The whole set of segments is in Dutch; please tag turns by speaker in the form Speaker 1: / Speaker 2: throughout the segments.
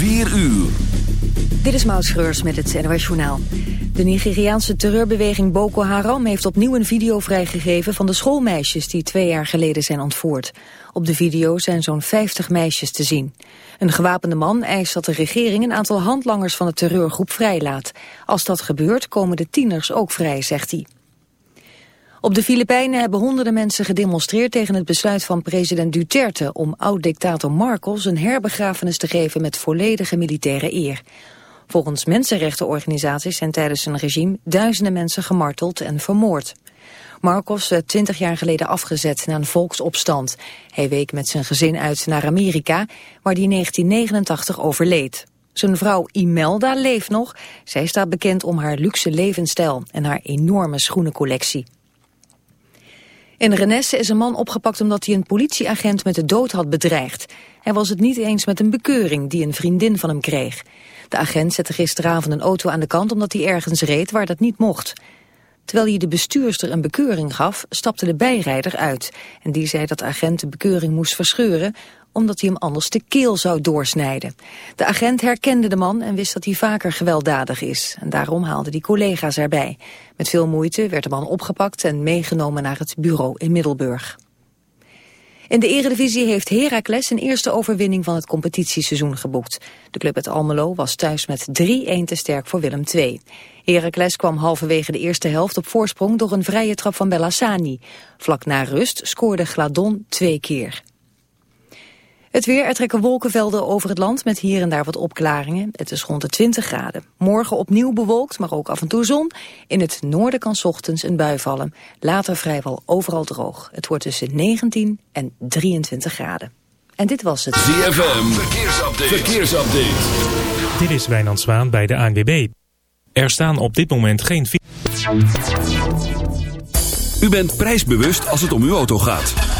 Speaker 1: 4 uur.
Speaker 2: Dit is Maud Schreurs met het NOS Journaal. De Nigeriaanse terreurbeweging Boko Haram heeft opnieuw een video vrijgegeven van de schoolmeisjes die twee jaar geleden zijn ontvoerd. Op de video zijn zo'n 50 meisjes te zien. Een gewapende man eist dat de regering een aantal handlangers van de terreurgroep vrijlaat. Als dat gebeurt komen de tieners ook vrij, zegt hij. Op de Filipijnen hebben honderden mensen gedemonstreerd tegen het besluit van president Duterte om oud-dictator Marcos een herbegrafenis te geven met volledige militaire eer. Volgens mensenrechtenorganisaties zijn tijdens zijn regime duizenden mensen gemarteld en vermoord. Marcos werd twintig jaar geleden afgezet na een volksopstand. Hij week met zijn gezin uit naar Amerika, waar hij in 1989 overleed. Zijn vrouw Imelda leeft nog. Zij staat bekend om haar luxe levensstijl en haar enorme schoenencollectie. In Renesse is een man opgepakt omdat hij een politieagent met de dood had bedreigd. Hij was het niet eens met een bekeuring die een vriendin van hem kreeg. De agent zette gisteravond een auto aan de kant omdat hij ergens reed waar dat niet mocht. Terwijl hij de bestuurster een bekeuring gaf, stapte de bijrijder uit. En die zei dat de agent de bekeuring moest verscheuren omdat hij hem anders de keel zou doorsnijden. De agent herkende de man en wist dat hij vaker gewelddadig is. En daarom haalde die collega's erbij. Met veel moeite werd de man opgepakt en meegenomen naar het bureau in Middelburg. In de eredivisie heeft Heracles een eerste overwinning van het competitieseizoen geboekt. De club uit Almelo was thuis met 3-1 te sterk voor Willem II. Heracles kwam halverwege de eerste helft op voorsprong door een vrije trap van Bellassani. Vlak na rust scoorde Gladon twee keer. Het weer, er trekken wolkenvelden over het land met hier en daar wat opklaringen. Het is rond de 20 graden. Morgen opnieuw bewolkt, maar ook af en toe zon. In het noorden kan ochtends een bui vallen. Later vrijwel overal droog. Het wordt tussen 19 en 23 graden. En dit was het.
Speaker 1: ZFM, verkeersupdate. verkeersupdate.
Speaker 3: Dit is Wijnand Zwaan bij de ANWB. Er staan op dit moment geen...
Speaker 1: U bent prijsbewust als het om uw auto gaat.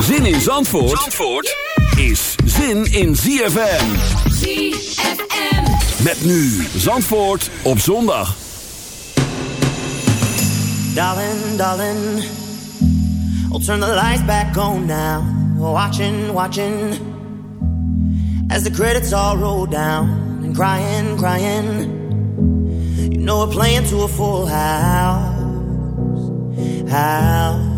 Speaker 1: Zin in Zandvoort, Zandvoort is zin in ZFM.
Speaker 4: ZFM.
Speaker 1: Met nu Zandvoort op zondag.
Speaker 5: Darling, darling, I'll turn the lights back on now. Watching, watching, as the credits all roll down. And crying, crying, you know we're playing to a full house. House.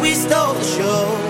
Speaker 5: We stole the show.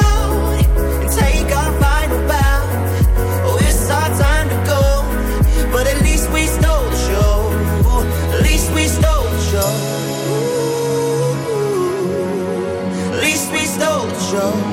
Speaker 5: show. At least show.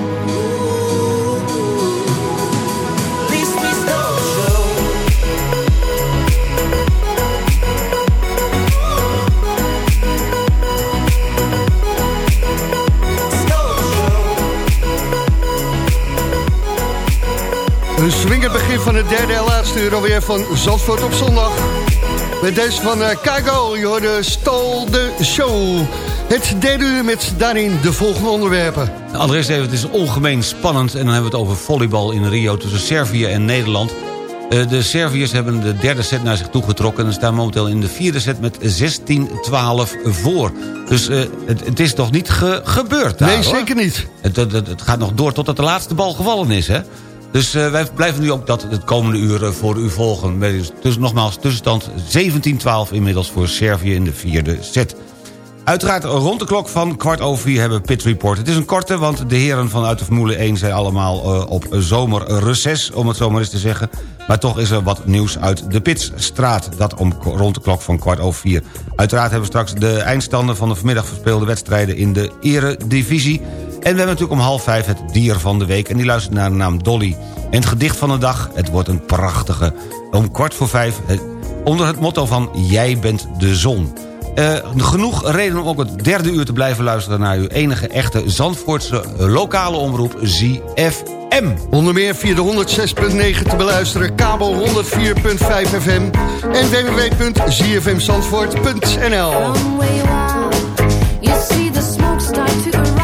Speaker 6: Een begin van het derde en laatste uur alweer van Zandvoort op zondag. Met deze van eh Kago, je hoorde Stol de Show. Het derde uur met daarin de volgende onderwerpen.
Speaker 7: Allereerst even, het is ongemeen spannend... en dan hebben we het over volleybal in Rio tussen Servië en Nederland. Eh, de Serviërs hebben de derde set naar zich toe getrokken... en staan momenteel in de vierde set met 16-12 voor. Dus eh, het, het is nog niet ge- gebeurd daar,
Speaker 6: nee,
Speaker 7: hoor.
Speaker 6: zeker niet.
Speaker 7: Het, het, het- het gaat nog door totdat de laatste bal gevallen is, hè? Dus eh, wij blijven nu ook dat het komende uur eh, voor u volgen. Met Dus nogmaals, tussenstand 17-12 inmiddels voor Servië in de vierde set. Uiteraard rond de klok van kwart over vier hebben Pit Report. Het is een korte, want de heren vanuit de Formule 1 zijn allemaal eh, op zomerreces, om het zo maar eens te zeggen. Maar toch is er wat nieuws uit de Pitstraat. Dat om rond de klok van kwart over vier. Uiteraard hebben we straks de eindstanden van de vanmiddag verspeelde wedstrijden in de eredivisie. En we hebben natuurlijk om half vijf het dier van de week. En die luistert naar de naam Dolly. En het gedicht van de dag, het wordt een prachtige. Om kwart voor vijf, onder het motto van Jij bent de zon. Eh, genoeg reden om ook het derde uur te blijven luisteren... naar uw enige echte Zandvoortse lokale omroep ZFM.
Speaker 6: Onder meer via de 106.9 te beluisteren, kabel 104.5 FM en www.zfmzandvoort.nl.
Speaker 4: You see the smoke start to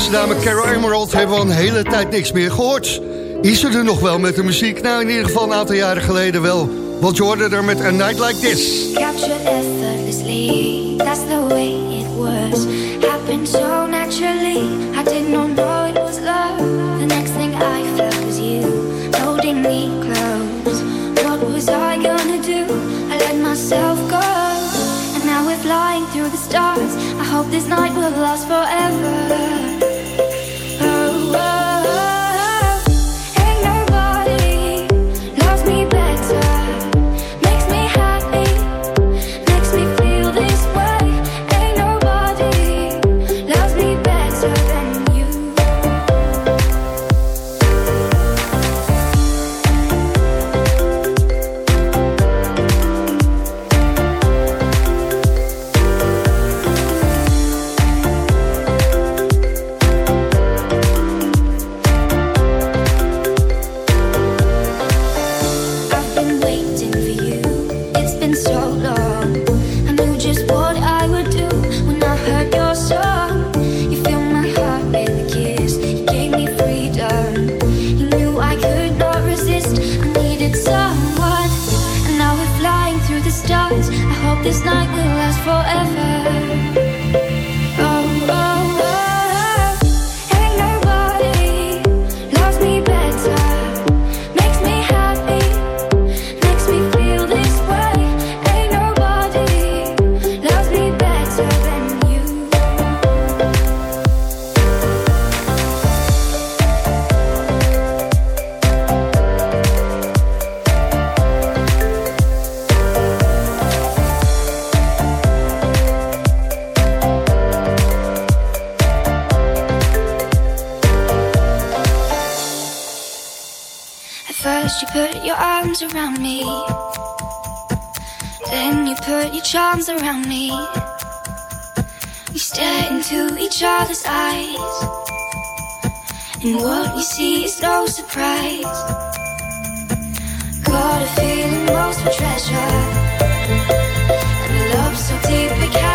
Speaker 6: deze dame Carol Emerald hebben we een hele tijd niks meer gehoord. Is ze er nog wel met de muziek? Nou, in ieder geval een aantal jaren geleden wel. Want je hoorde er met A Night Like This.
Speaker 8: Captured effortlessly, that's the way it was. Happened so naturally, I did not know it was love. The next thing I felt was you, holding me close. What was I gonna do? I let myself go. And now we're flying through the stars. I hope this night will last forever. Charms around me. We stare into each other's eyes. And what we see is no surprise. Got a feeling most for treasure. And love so deep we cannot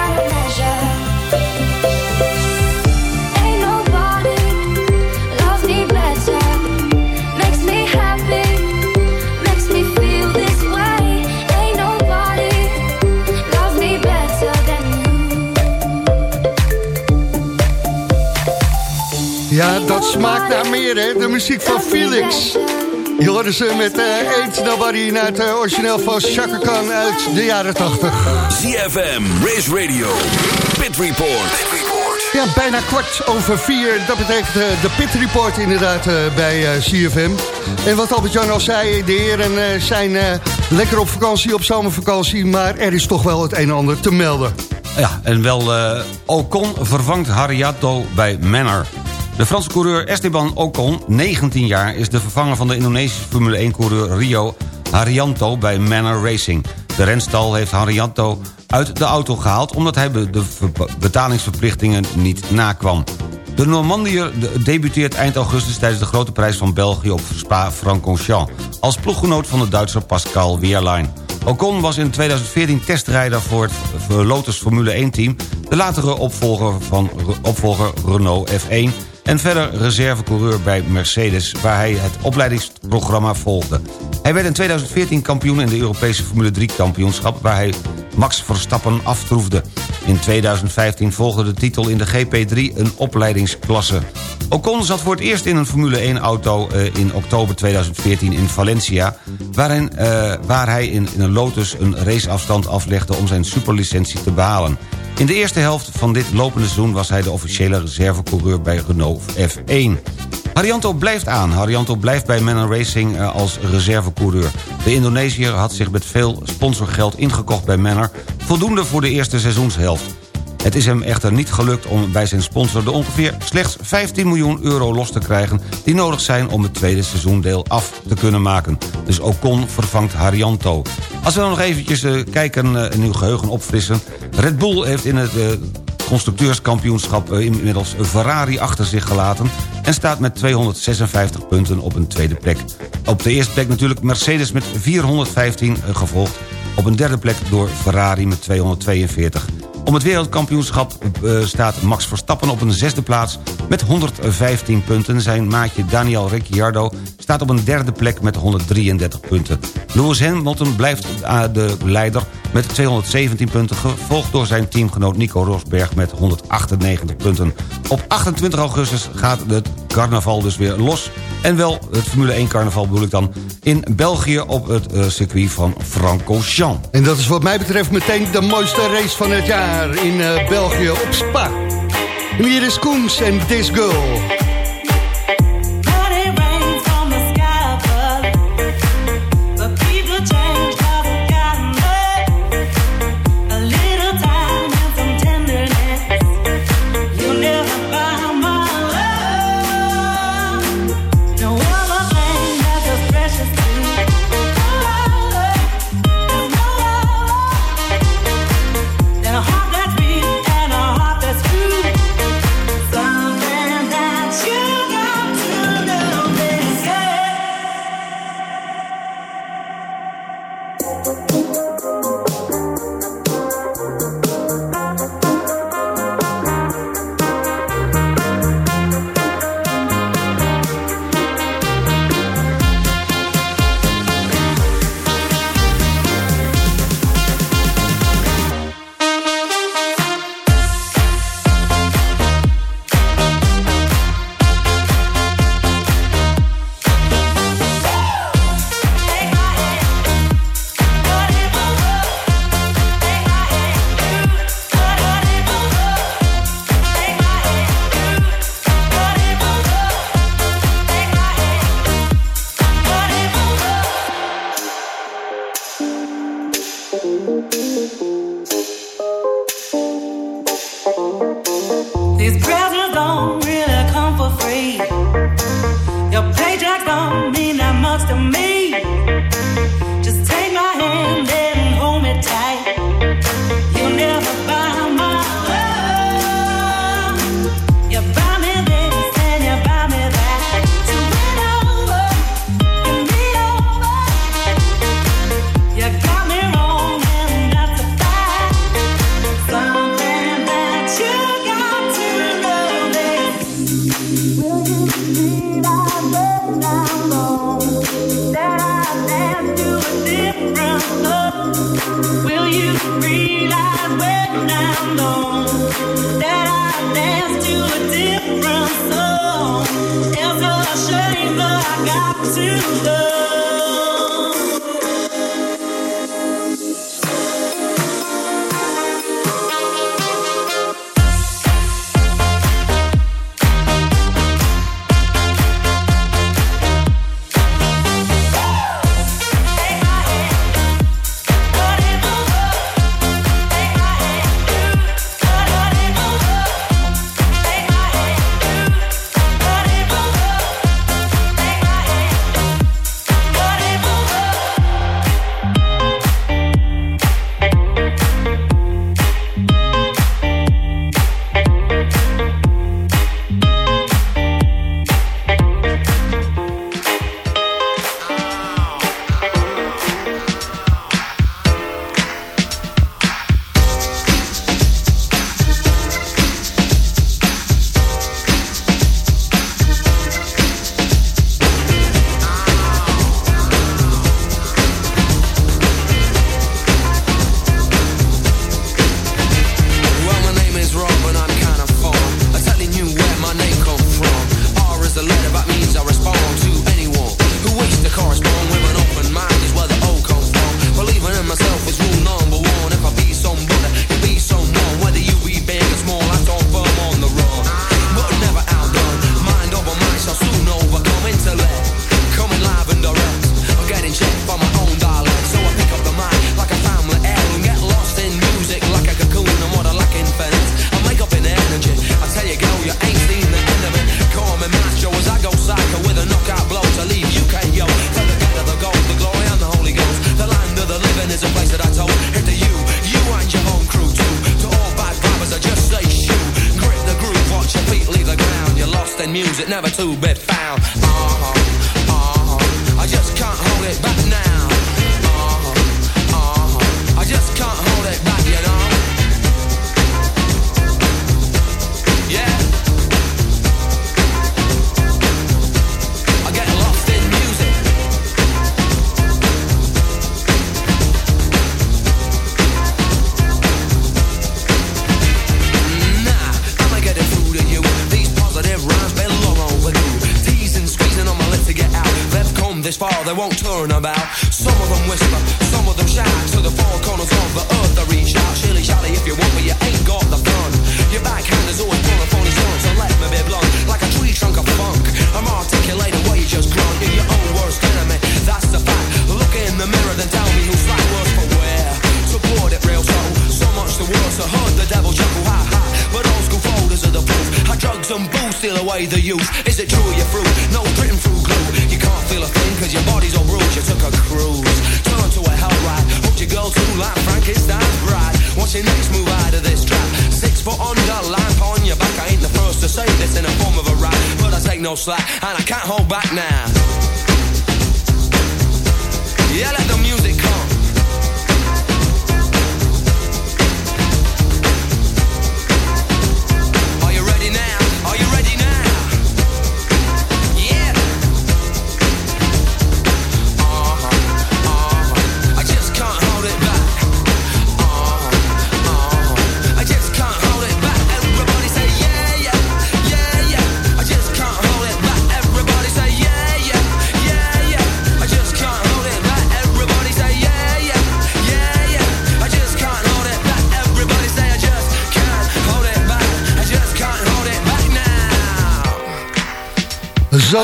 Speaker 6: Ja, dat smaakt naar meer, hè? De muziek van Felix. Je hoorde ze met eh Ain't Nobody naar het eh, origineel van Chaka Khan uit de jaren 80.
Speaker 1: ZFM, Race Radio, Pit Report.
Speaker 6: Ja, bijna kwart over vier. Dat betekent eh, de Pit Report inderdaad bij CFM. En wat Albert-Jan al zei, de heren zijn lekker op vakantie, op zomervakantie... maar er is toch wel het een en ander te melden.
Speaker 7: Ja, en wel eh, Ocon vervangt Hariato bij Manor. De Franse coureur Esteban Ocon, 19 jaar... is de vervanger van de Indonesische Formule 1-coureur Rio Harianto bij Manor Racing. De renstal heeft Harianto uit de auto gehaald... omdat hij de ver- betalingsverplichtingen niet nakwam. De Normandier de- debuteert eind augustus tijdens de grote prijs van België op Spa-Francorchamps... als ploeggenoot van de Duitser Pascal Wehrlein. Ocon was in 2014 testrijder voor het Lotus Formule 1-team... de latere opvolger, van, opvolger Renault F1... en verder reservecoureur bij Mercedes... waar hij het opleidingsprogramma volgde. Hij werd in 2014 kampioen in de Europese Formule 3-kampioenschap... waar hij Max Verstappen aftroefde. In 2015 volgde de titel in de GP3 een opleidingsklasse. Ocon zat voor het eerst in een Formule 1-auto in oktober 2014 in Valencia... Waarin, eh, waar hij in, in een Lotus een raceafstand aflegde om zijn superlicentie te behalen. In de eerste helft van dit lopende seizoen was hij de officiële reservecoureur bij Renault F1. Harianto blijft aan. Harianto blijft bij Manor Racing eh, als reservecoureur. De Indonesiër had zich met veel sponsorgeld ingekocht bij Manor... voldoende voor de eerste seizoenshelft. Het is hem echter niet gelukt om bij zijn sponsor de ongeveer slechts 15 miljoen euro los te krijgen... die nodig zijn om het tweede seizoendeel af te kunnen maken. Dus Ocon vervangt Harianto. Als we dan nog eventjes eh, kijken eh, en uw geheugen opfrissen... Red Bull heeft in het eh, constructeurskampioenschap inmiddels Ferrari achter zich gelaten... en staat met 256 punten op een tweede plek. Op de eerste plek natuurlijk Mercedes met 415 eh, gevolgd. Op een derde plek door Ferrari met 242. Om het wereldkampioenschap eh, staat Max Verstappen op een zesde plaats... met 115 punten. Zijn maatje Daniel Ricciardo staat op een derde plek met 133 punten. Lewis Hamilton blijft eh, de leider met 217 punten... gevolgd door zijn teamgenoot Nico Rosberg met 198 punten. Op 28 augustus gaat het carnaval dus weer los. En wel het Formule 1 carnaval bedoel ik dan... in België op het eh, circuit van Francochamps.
Speaker 6: En dat is wat mij betreft meteen de mooiste race van het jaar... in eh, België op Spa. En hier is Koens en This
Speaker 9: Girl.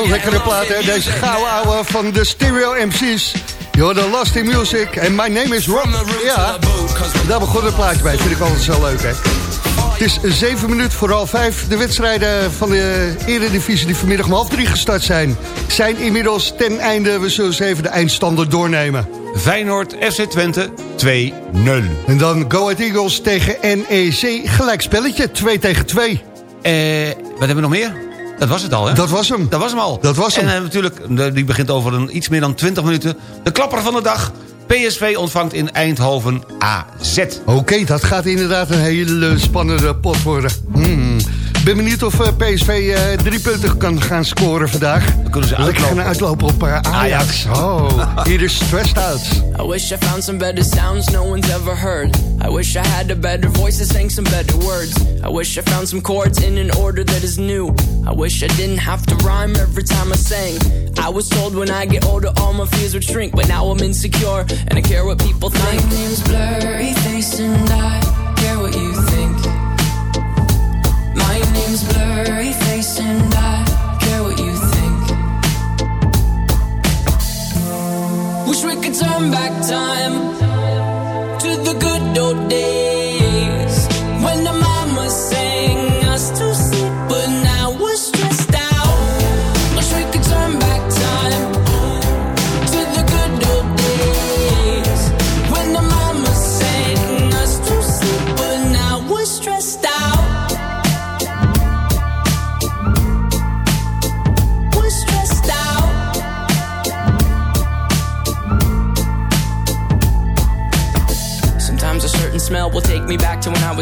Speaker 6: Zo'n lekkere plaat, hè? Deze gouden ouwe van de Stereo MC's. Hoort de Lost in Music en My Name is Rob. Ja, daar begon het plaatje bij. Vind ik altijd zo leuk, hè? Het is 7 minuten voor half 5. De wedstrijden van de Eredivisie die vanmiddag om half drie gestart zijn... zijn inmiddels ten einde. We zullen eens even de eindstanden doornemen.
Speaker 7: Feyenoord FC Twente 2-0.
Speaker 6: En dan Go Ahead Eagles tegen NEC. Gelijk spelletje, 2 tegen 2.
Speaker 7: Eh, wat hebben we nog meer? Dat was het al, hè?
Speaker 6: Dat was hem.
Speaker 7: Dat was hem al.
Speaker 6: Dat was hem.
Speaker 7: En eh, natuurlijk, die begint over een, iets meer dan 20 minuten. De klapper van de dag. PSV ontvangt in Eindhoven AZ.
Speaker 6: Oké, dat gaat inderdaad een hele spannende pot worden. Hmm. Ben benieuwd of eh, PSV eh, drie punten kan gaan scoren vandaag.
Speaker 7: Dan kunnen ze
Speaker 6: Lekker gaan
Speaker 7: uitlopen.
Speaker 6: op eh, Ajax. Oh, hier is Stressed Out.
Speaker 10: I wish I found some better sounds no one's ever heard. I wish I had a better voice that sang some better words. I wish I found some chords in an order that is new. I wish I didn't have to rhyme every time I sang. I was told when I get older all my fears would shrink, but now I'm insecure and I care what people think.
Speaker 11: My name's blurry face and I care what you
Speaker 10: back time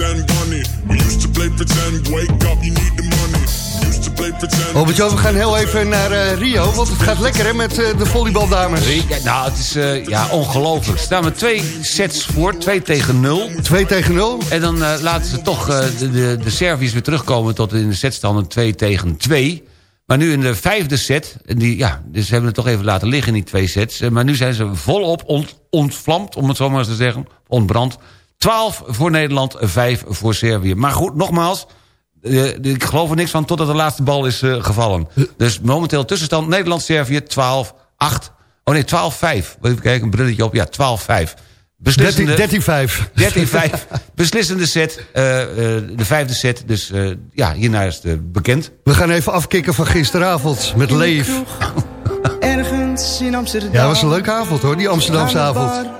Speaker 12: pretend, bunny. We used to play pretend, wake up, you need the money. Used to play pretend.
Speaker 6: Albert-Jan, we gaan heel even naar eh, Rio, want het gaat lekker hè, met eh, de volleybaldames.
Speaker 7: Ja, nou, het is eh, ja, ongelooflijk. Ze staan met twee sets voor, twee tegen nul.
Speaker 6: 2 tegen 0.
Speaker 7: En dan laten ze toch eh, de, de, de Serviërs weer terugkomen tot in de setstanden 2 tegen 2. Maar nu in de vijfde set, en die, ja, dus ze hebben het toch even laten liggen in die twee sets. Maar nu zijn ze volop ont, ontvlamd, om het zo maar eens te zeggen, ontbrand. 12 voor Nederland, 5 voor Servië. Maar goed, nogmaals, eh, ik geloof er niks van totdat de laatste bal is eh, gevallen. Dus momenteel tussenstand Nederland-Servië 12-8. Oh nee, 12-5. Even kijken, een brilletje op. Ja, 12-5. Beslissende-
Speaker 6: 13-5.
Speaker 7: 13-5. Beslissende set. eh, eh, de vijfde set. Dus eh, ja, hierna is het eh, bekend.
Speaker 6: We gaan even afkicken van gisteravond met Leef.
Speaker 13: Ergens in Amsterdam.
Speaker 6: Ja, dat was een leuke avond hoor, die Amsterdamse avond.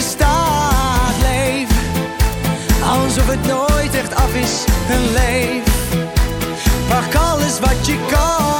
Speaker 13: bestaat, leef Alsof het nooit echt af is, leef Pak alles wat je kan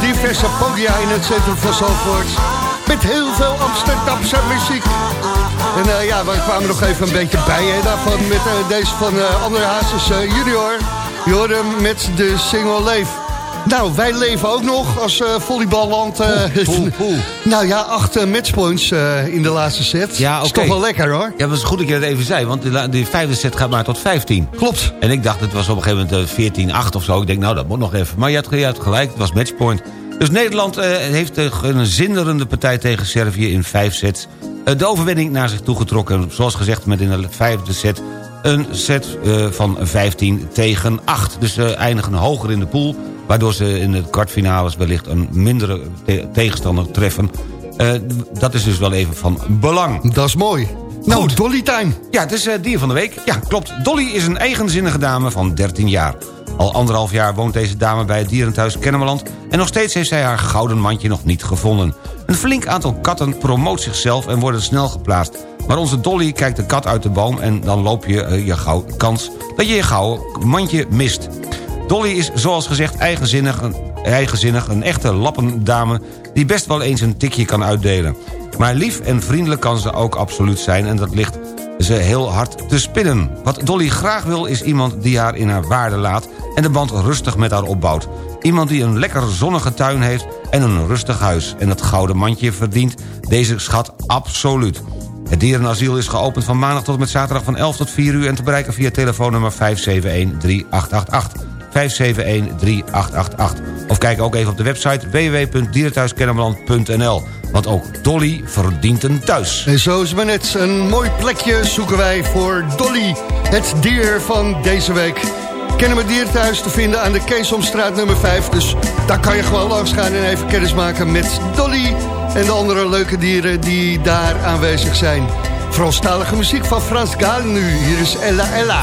Speaker 6: diverse podia in het centrum van Zandvoort. Met heel veel Amsterdamse muziek. En eh, ja, we kwamen nog even een beetje bij hè, daarvan met eh, deze van uh, André Hazes junior. Je hoorde hem met de single Leef. Nou, wij leven ook nog als eh, volleyballand. eh, nou ja, acht eh, matchpoints in de laatste set.
Speaker 7: Ja,
Speaker 6: Is
Speaker 7: oké.
Speaker 6: toch wel lekker hoor.
Speaker 7: Ja, het is goed dat je dat even zei, want de vijfde set gaat maar tot 15.
Speaker 6: Klopt.
Speaker 7: En ik dacht, het was op een gegeven moment eh, 14-8 of zo. Ik denk, nou, dat moet nog even. Maar je had, je had gelijk, het was matchpoint. Dus Nederland heeft een zinderende partij tegen Servië in vijf sets. de overwinning naar zich toegetrokken. Zoals gezegd, met in de vijfde set een set van 15 tegen 8. Dus ze eindigen hoger in de pool. Waardoor ze in de kwartfinales wellicht een mindere te- tegenstander treffen. Eh, dat is dus wel even van belang.
Speaker 6: Dat is mooi.
Speaker 14: Nou, Dolly Time.
Speaker 7: Ja, het is eh, dier van de week. Ja, klopt. Dolly is een eigenzinnige dame van 13 jaar. Al anderhalf jaar woont deze dame bij het dierenthuis Kennemerland... en nog steeds heeft zij haar gouden mandje nog niet gevonden. Een flink aantal katten promoot zichzelf en worden snel geplaatst. Maar onze Dolly kijkt de kat uit de boom... en dan loop je eh, je gauw kans dat je je gouden mandje mist. Dolly is zoals gezegd eigenzinnig, eigenzinnig, een echte lappendame... die best wel eens een tikje kan uitdelen. Maar lief en vriendelijk kan ze ook absoluut zijn... en dat ligt ze heel hard te spinnen. Wat Dolly graag wil is iemand die haar in haar waarde laat... en de band rustig met haar opbouwt. Iemand die een lekker zonnige tuin heeft en een rustig huis. En het gouden mandje verdient deze schat absoluut. Het dierenasiel is geopend van maandag tot en met zaterdag van 11 tot 4 uur... en te bereiken via telefoonnummer 571-3888. 571-3888. Of kijk ook even op de website www.dierenthuiskennemerland.nl. Want ook Dolly verdient een thuis.
Speaker 14: En zo is maar net. Een mooi plekje zoeken wij voor Dolly, het dier van deze week. Kennen we dierenthuis te vinden aan de Keesomstraat nummer 5. Dus daar kan je gewoon langs gaan en even kennis maken met Dolly... en de andere leuke dieren die daar aanwezig zijn. Franstalige muziek van Frans Gaal nu. Hier is Ella Ella.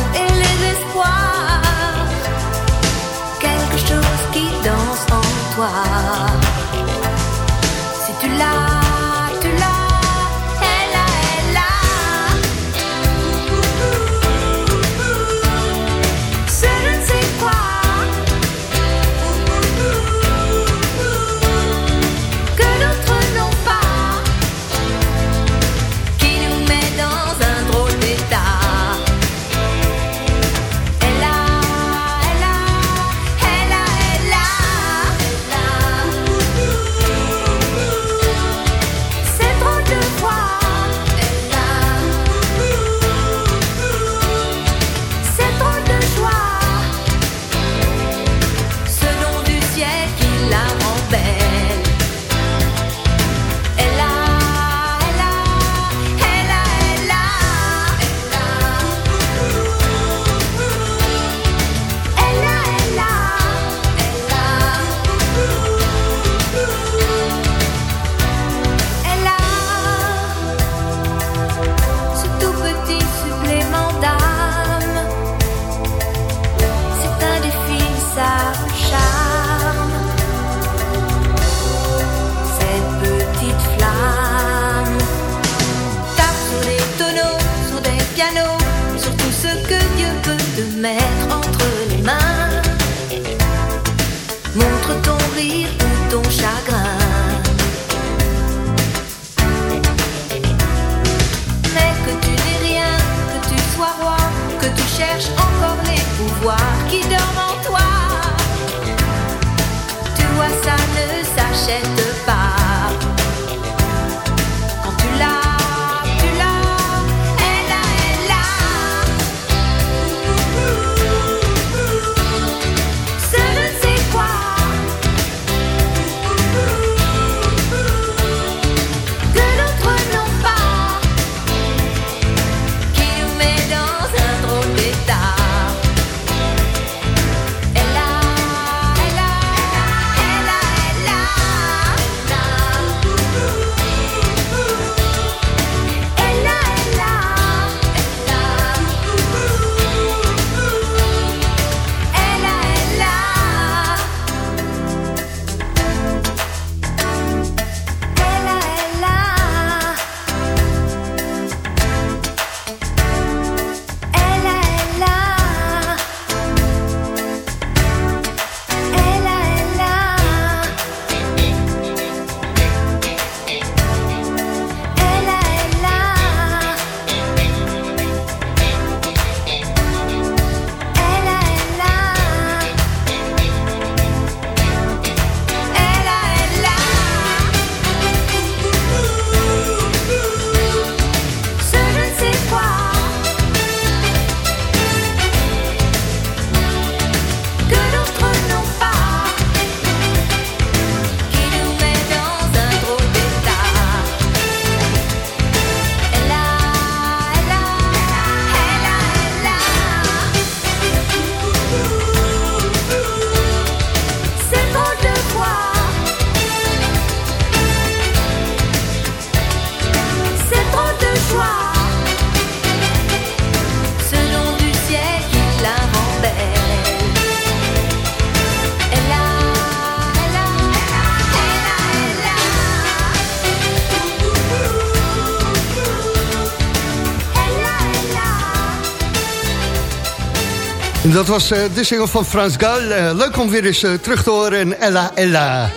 Speaker 15: En
Speaker 6: dat was eh, de single van Frans Gal. Eh, leuk om weer eens eh, terug te horen. En Ella Ella.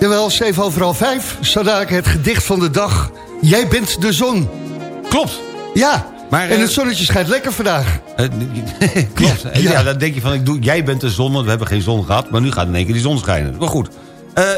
Speaker 6: Jawel, 7 overal 5. Zodat het gedicht van de dag. Jij bent de zon.
Speaker 7: Klopt.
Speaker 6: Ja,
Speaker 7: Maar,
Speaker 6: en het zonnetje schijnt lekker vandaag.
Speaker 7: Klopt.
Speaker 6: Ja,
Speaker 7: Ja,
Speaker 6: ja.
Speaker 7: dan denk je van, ik doe, jij bent de zon, want we hebben geen zon gehad. Maar nu gaat in één keer die zon schijnen. Maar goed.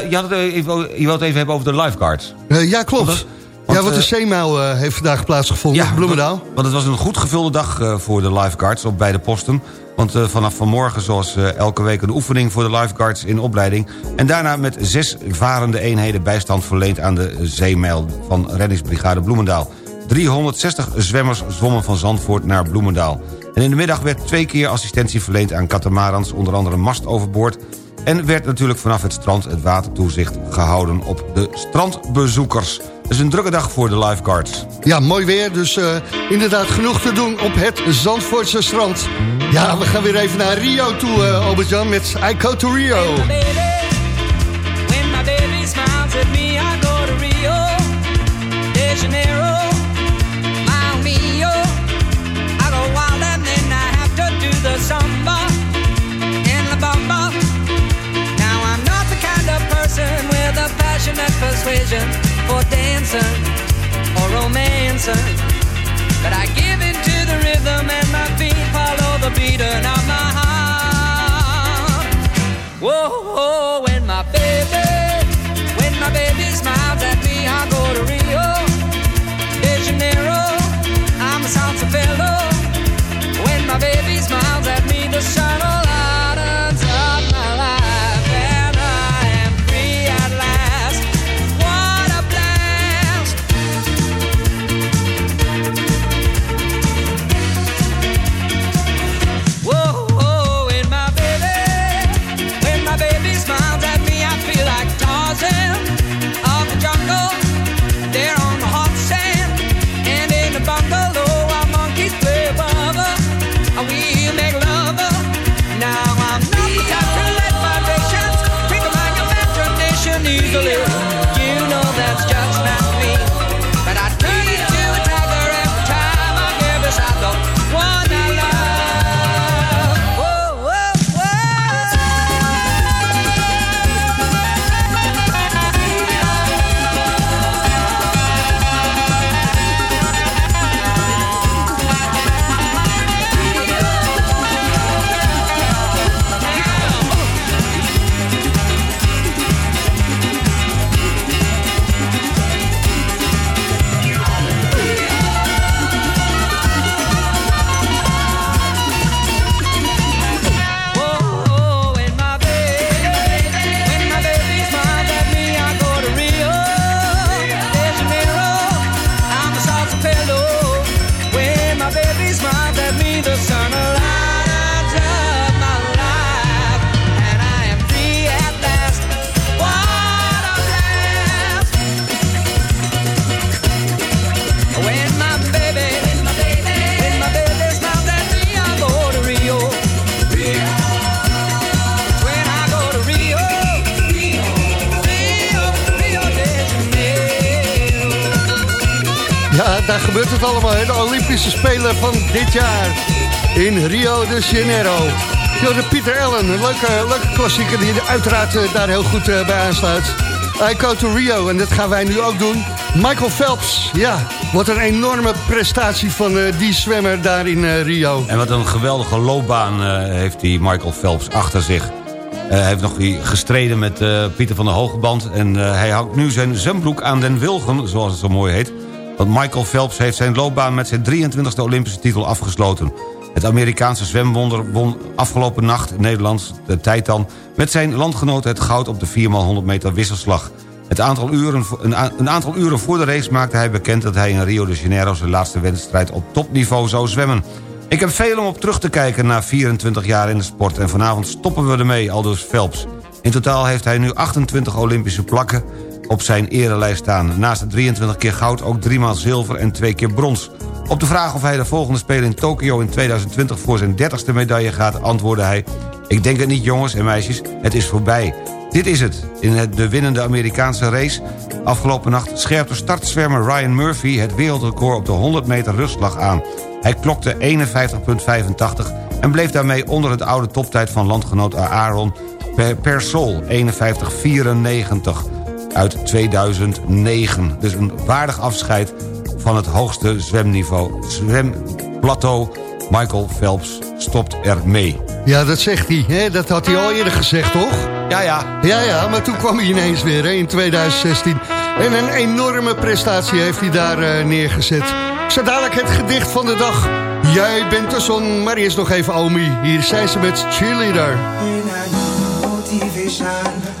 Speaker 7: Je, had het even, je wou het even hebben over de lifeguards.
Speaker 6: Ja, klopt.
Speaker 7: Want,
Speaker 6: ja, want de
Speaker 7: eh,
Speaker 6: zeemijl eh, heeft vandaag plaatsgevonden. Ja, Bloemendaal.
Speaker 7: Want, het was een goed gevulde dag eh, voor de lifeguards op beide posten. Want vanaf vanmorgen zoals elke week een oefening voor de lifeguards in opleiding. En daarna met zes varende eenheden bijstand verleend aan de zeemijl van reddingsbrigade Bloemendaal. 360 zwemmers zwommen van Zandvoort naar Bloemendaal. En in de middag werd twee keer assistentie verleend aan katamarans... onder andere mast overboord... en werd natuurlijk vanaf het strand het watertoezicht gehouden op de strandbezoekers. Het is een drukke dag voor de lifeguards.
Speaker 6: Ja, mooi weer. Dus eh, inderdaad genoeg te doen op het Zandvoortse strand. Ja, we gaan weer even naar Rio toe, eh, Albert-Jan, met I Go to Rio.
Speaker 16: When my dancing or romancing, but I give in to the rhythm and my feet follow the beating of my heart. Whoa, when my baby, when my baby smiles at me, I go to. De Janeiro. De
Speaker 6: Pieter Allen, een leuke, leuke klassieker die er uiteraard eh, daar heel goed eh, bij aansluit. I go to Rio en dat gaan wij nu ook doen. Michael Phelps, ja, wat een enorme prestatie van eh, die zwemmer daar in Rio.
Speaker 7: En wat een geweldige loopbaan heeft die Michael Phelps achter zich. Hij heeft nog gestreden met Pieter van der Hogeband... en hij houdt nu zijn zwembroek aan den wilgen, zoals het zo mooi heet. Want Michael Phelps heeft zijn loopbaan met zijn 23e Olympische titel afgesloten. Het Amerikaanse zwemwonder won afgelopen nacht, Nederlands de tijd dan... met zijn landgenoten het goud op de 4x100 meter wisselslag. Het aantal uren, een, aantal uren voor de race maakte hij bekend... dat hij in Rio de Janeiro zijn laatste wedstrijd op topniveau zou zwemmen. Ik heb veel om op terug te kijken na 24 jaar in de sport... en vanavond stoppen we ermee, aldus Phelps. In totaal heeft hij nu 28 Olympische plakken op zijn erelijst staan. Naast de 23 keer goud ook driemaal zilver en twee keer brons. Op de vraag of hij de volgende Spelen in Tokio in 2020... voor zijn 30ste medaille gaat, antwoordde hij... Ik denk het niet, jongens en meisjes, het is voorbij. Dit is het. In de winnende Amerikaanse race afgelopen nacht... scherpte startzwemmer Ryan Murphy het wereldrecord op de 100 meter rustslag aan. Hij klokte 51,85 en bleef daarmee onder het oude toptijd van landgenoot Aaron Per- Persol 51-94 uit 2009. Dus een waardig afscheid van het hoogste zwemniveau. Zwemplateau Michael Phelps stopt ermee.
Speaker 6: Ja, dat zegt hij. Hè? Dat had hij al eerder gezegd, toch?
Speaker 7: Ja, ja.
Speaker 6: Ja, ja, maar toen kwam hij ineens weer hè, in 2016. En een enorme prestatie heeft hij daar eh, neergezet. Zo dadelijk het gedicht van de dag. Jij bent de zon, maar eerst nog even Omi. Hier zijn ze met Cheerleader.
Speaker 17: motivation.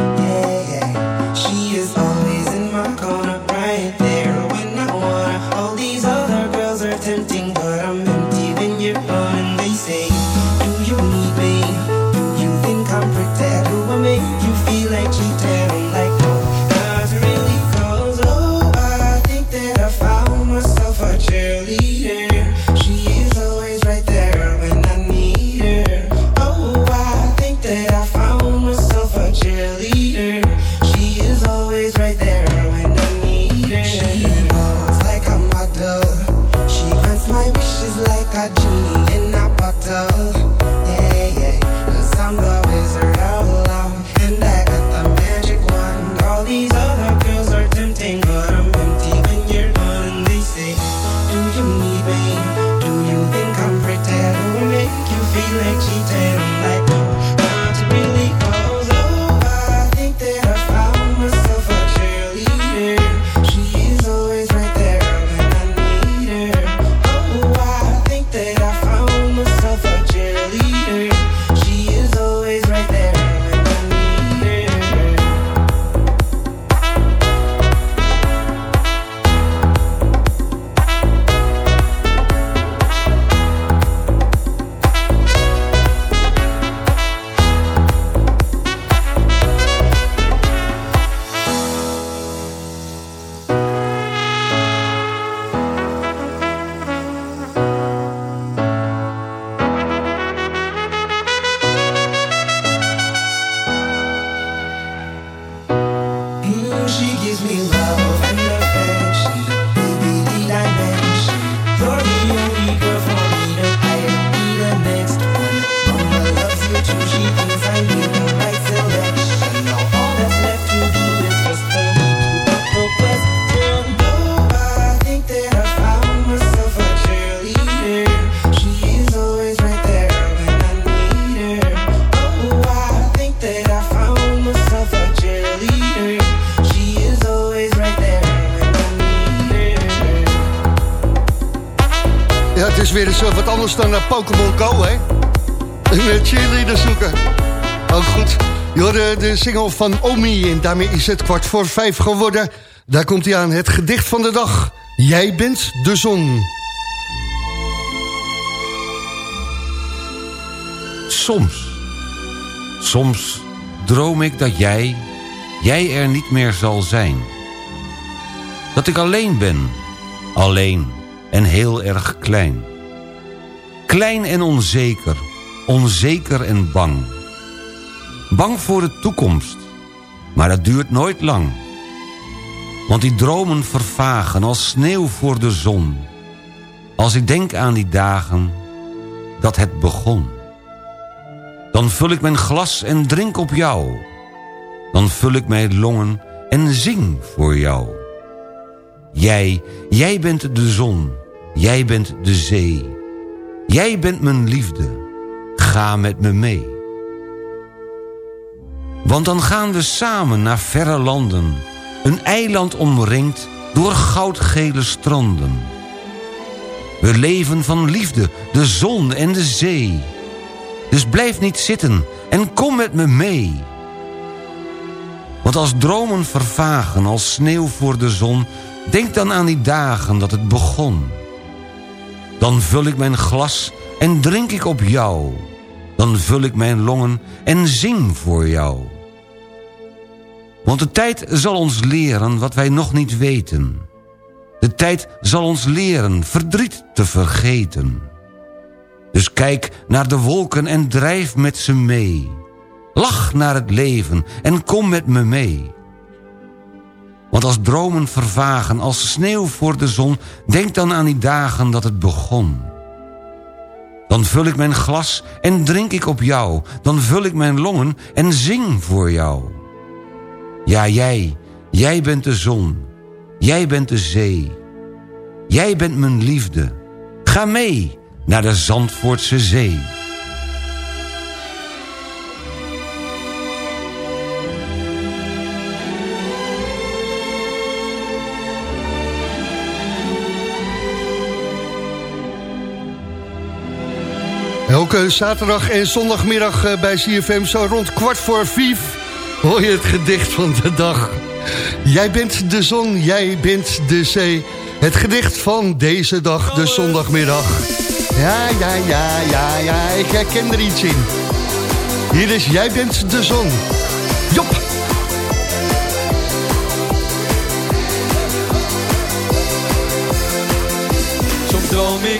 Speaker 6: Anders dan uh, Pokémon Go, hè? Een uh, cheerleader zoeken. Ook goed. Je hoorde de single van Omi en daarmee is het kwart voor vijf geworden. Daar komt hij aan, het gedicht van de dag. Jij bent de zon.
Speaker 7: Soms, soms droom ik dat jij, jij er niet meer zal zijn. Dat ik alleen ben, alleen en heel erg klein. Klein en onzeker, onzeker en bang. Bang voor de toekomst, maar dat duurt nooit lang. Want die dromen vervagen als sneeuw voor de zon. Als ik denk aan die dagen dat het begon. Dan vul ik mijn glas en drink op jou. Dan vul ik mijn longen en zing voor jou. Jij, jij bent de zon. Jij bent de zee. Jij bent mijn liefde. Ga met me mee. Want dan gaan we samen naar verre landen. Een eiland omringd door goudgele stranden. We leven van liefde, de zon en de zee. Dus blijf niet zitten en kom met me mee. Want als dromen vervagen als sneeuw voor de zon... denk dan aan die dagen dat het begon. Dan vul ik mijn glas en drink ik op jou. Dan vul ik mijn longen en zing voor jou. Want de tijd zal ons leren wat wij nog niet weten. De tijd zal ons leren verdriet te vergeten. Dus kijk naar de wolken en drijf met ze mee. Lach naar het leven en kom met me mee. Want als dromen vervagen, als sneeuw voor de zon... denk dan aan die dagen dat het begon. Dan vul ik mijn glas en drink ik op jou. Dan vul ik mijn longen en zing voor jou. Ja, jij, jij bent de zon. Jij bent de zee. Jij bent mijn liefde. Ga mee naar de Zandvoortse Zee.
Speaker 6: Elke zaterdag en zondagmiddag eh, bij CFM, zo rond kwart voor vijf... hoor je het gedicht van de dag. Jij bent de zon, jij bent de zee. Het gedicht van deze dag, de zondagmiddag. Ja, ja, ja, ja, ja, ik herken er iets in. Hier is Jij bent de zon.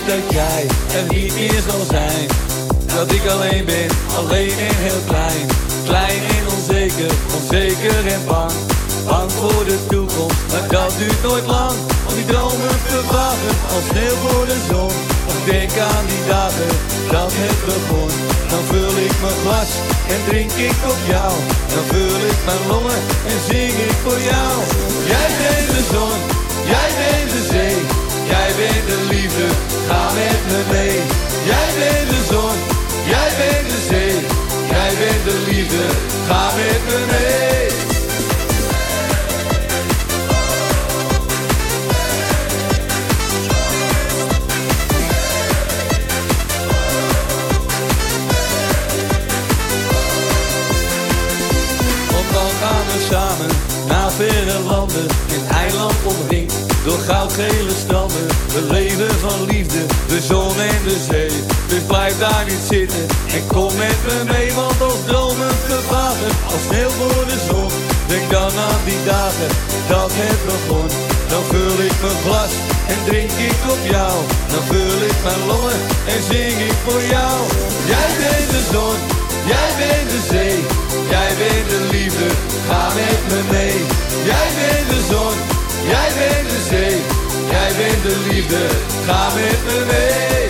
Speaker 18: Dat jij er niet meer zal zijn. Dat ik alleen ben, alleen en heel klein. Klein en onzeker, onzeker en bang. Bang voor de toekomst, maar dat duurt nooit lang. Want die dromen vervagen als sneeuw voor de zon. Of denk aan die dagen dat het begon. Dan vul ik mijn glas en drink ik op jou. Dan vul ik mijn longen en zing ik voor jou. Jij bent de zon, jij bent de zee. Jij bent de ga met me mee. Jij bent de zon, jij bent de zee. Jij bent de liefde, ga met me mee. Samen naar verre landen. Een eiland omringd door goudgele stranden. We leven van liefde, de zon en de zee. Dus blijf daar niet zitten en kom met me mee. Want als dromen vervagen, als sneeuw voor de zon. Denk dan aan die dagen dat het begon. Dan vul ik mijn glas en drink ik op jou. Dan vul ik mijn longen en zing ik voor jou. Jij bent de zon, jij bent de zee. Jij bent de liefde, ga met me mee. Jij bent de zon, jij bent de zee. Jij bent de liefde, ga met me mee.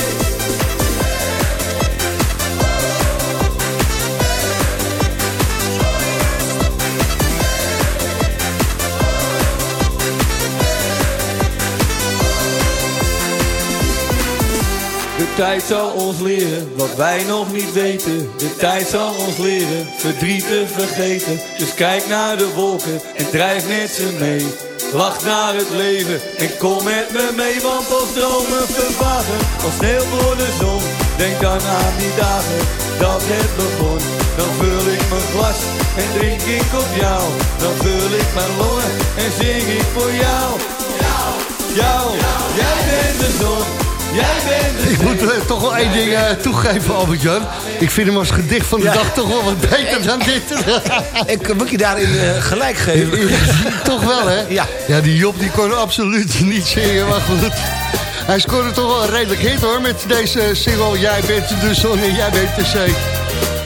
Speaker 18: De tijd zal ons leren wat wij nog niet weten. De tijd zal ons leren verdriet te vergeten. Dus kijk naar de wolken en drijf met ze mee. Lach naar het leven en kom met me mee. Want als dromen vervagen, als sneeuw voor de zon. Denk dan aan die dagen dat het begon. Dan vul ik mijn glas en drink ik op jou. Dan vul ik mijn longen en zing ik voor jou. Jou, jij bent
Speaker 6: Ik moet eh, toch wel één ding eh, toegeven, Albert-Jan. Ik vind hem als gedicht van de
Speaker 7: Ja.
Speaker 6: dag toch wel wat beter dan dit.
Speaker 7: Ik moet je daarin eh, gelijk geven.
Speaker 6: toch wel, hè?
Speaker 7: Ja.
Speaker 6: Ja, die Job die kon absoluut niet zingen, maar goed. Hij scoorde toch wel redelijk hit, hoor, met deze single... Jij bent de zon en jij bent de zee.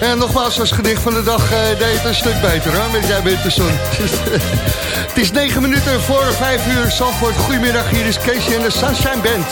Speaker 6: En nogmaals, als gedicht van de dag eh, deed het een stuk beter, hoor, met Jij bent de zon. het is negen minuten voor vijf uur. Zandvoort, goedemiddag, hier is Casey en de Sunshine Band.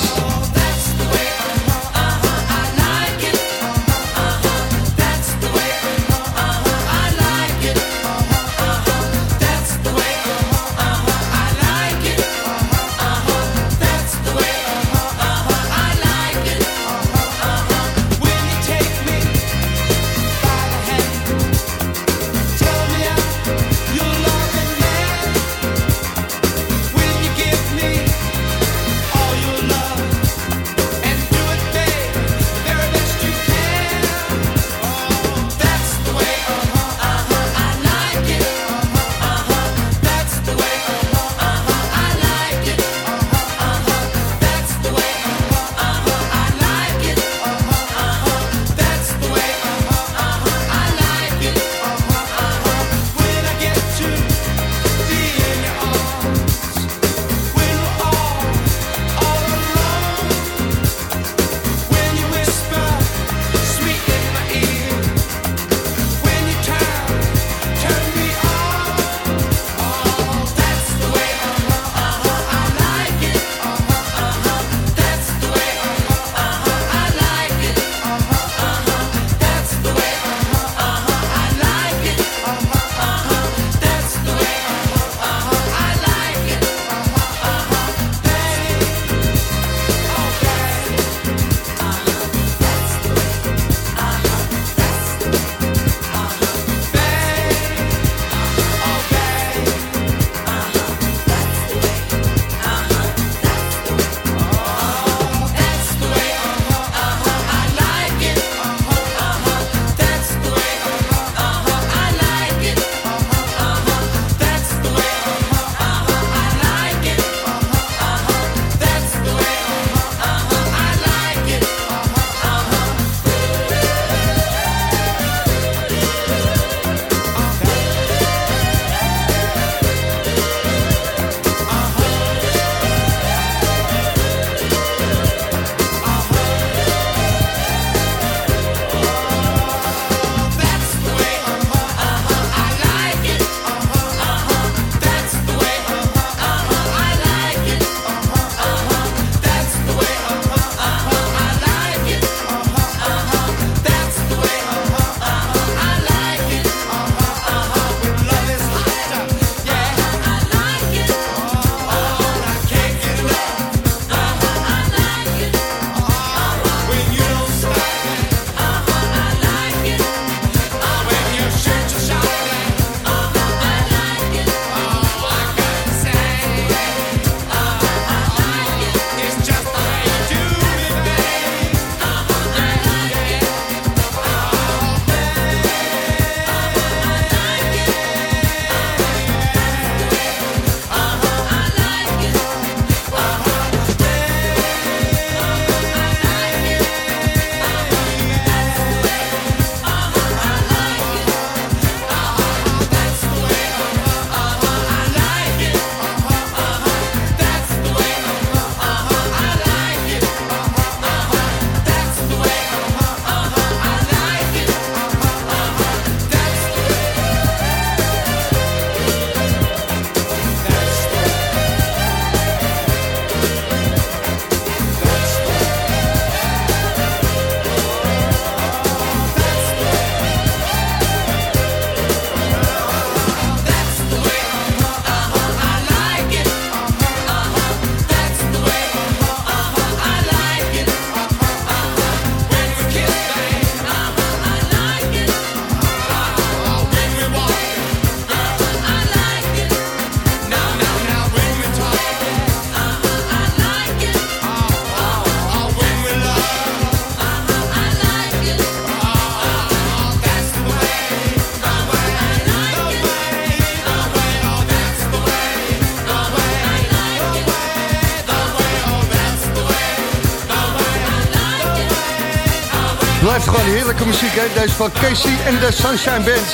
Speaker 6: Muziek, hè? Deze van Casey en de Sunshine Band.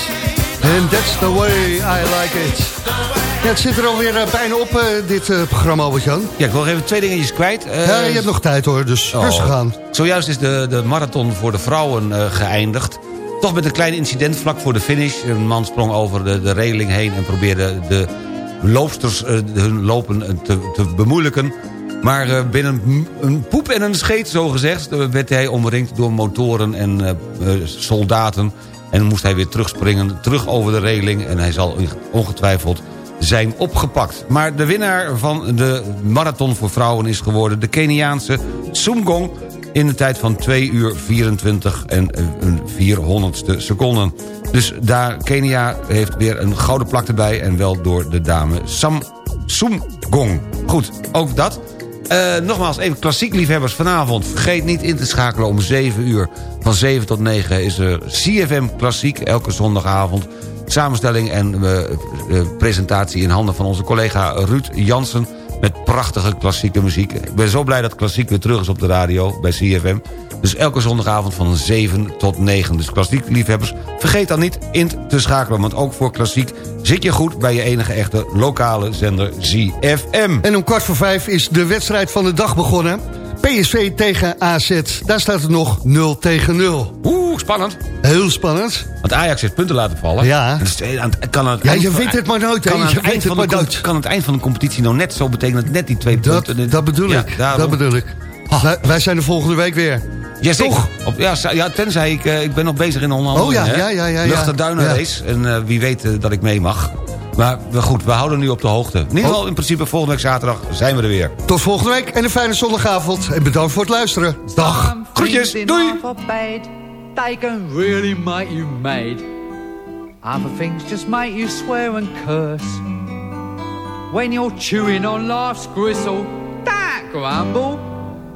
Speaker 6: And that's the way I like it. Ja, het zit er alweer eh, bijna op, eh, dit eh, programma, Albert-Jan.
Speaker 7: Ja, ik wil nog even twee dingetjes kwijt.
Speaker 6: Ja, je hebt nog tijd hoor, dus
Speaker 7: Oh.
Speaker 6: rustig aan.
Speaker 7: Zojuist is de, de marathon voor de vrouwen geëindigd. Toch met een klein incident vlak voor de finish. Een man sprong over de, de regeling heen en probeerde de loopsters hun lopen te, te bemoeilijken. Maar eh, binnen een poep en een scheet, zo gezegd... eh, werd hij omringd door motoren en eh, soldaten. En moest hij weer terugspringen, terug over de regeling... en hij zal ongetwijfeld zijn opgepakt. Maar de winnaar van de marathon voor vrouwen is geworden... de Keniaanse Sumgong in een tijd van 2 uur 24 en een 400ste seconden. Dus daar, Kenia heeft weer een gouden plak erbij... en wel door de dame Sam Sumgong. Goed, ook dat. Eh, nogmaals, even klassiek liefhebbers vanavond. Vergeet niet in te schakelen om 7 uur. Van 7 tot 9 is er CFM Klassiek, elke zondagavond. Samenstelling en eh, eh, presentatie in handen van onze collega Ruud Jansen... met prachtige klassieke muziek. Ik ben zo blij dat klassiek weer terug is op de radio bij CFM. Dus elke zondagavond van 7 tot 9. Dus klassiek liefhebbers, vergeet dan niet in te schakelen... want ook voor klassiek zit je goed bij je enige echte lokale zender ZFM.
Speaker 6: En om kwart voor vijf is de wedstrijd van de dag begonnen. PSV tegen AZ. Daar staat het nog 0 tegen 0.
Speaker 7: Oeh, spannend.
Speaker 6: Heel spannend.
Speaker 7: Want Ajax heeft punten laten vallen.
Speaker 6: Ja.
Speaker 7: En dus, kan het
Speaker 6: Ja, je weet het maar nooit.
Speaker 7: Kan
Speaker 6: Je
Speaker 7: het
Speaker 6: weet maar nooit.
Speaker 7: Kan het eind van de competitie nou net zo betekenen... dat net die twee
Speaker 6: Dat,
Speaker 7: punten...
Speaker 6: dat bedoel
Speaker 7: Ja,
Speaker 6: ik.
Speaker 7: daarom.
Speaker 6: Dat bedoel ik. Wij, wij zijn er volgende week weer.
Speaker 7: Jazeker.
Speaker 6: Toch?
Speaker 7: Op, ja, ja, tenzij ik... eh, ik ben nog bezig in de onderhandeling.
Speaker 6: Oh ja,
Speaker 7: hè.
Speaker 6: ja, ja, ja, ja.
Speaker 7: Lucht- en eh, wie weet eh, dat ik mee mag. Maar we- goed, we houden nu op de hoogte. In ieder geval, in principe, volgende week zaterdag zijn we er weer.
Speaker 6: Tot volgende week en een fijne zondagavond. En bedankt voor het luisteren. Dag.
Speaker 7: Groetjes. Doei.
Speaker 19: life are bad. They can really make you mad. Other things just make you swear and curse. When you're chewing on life's gristle, don't grumble,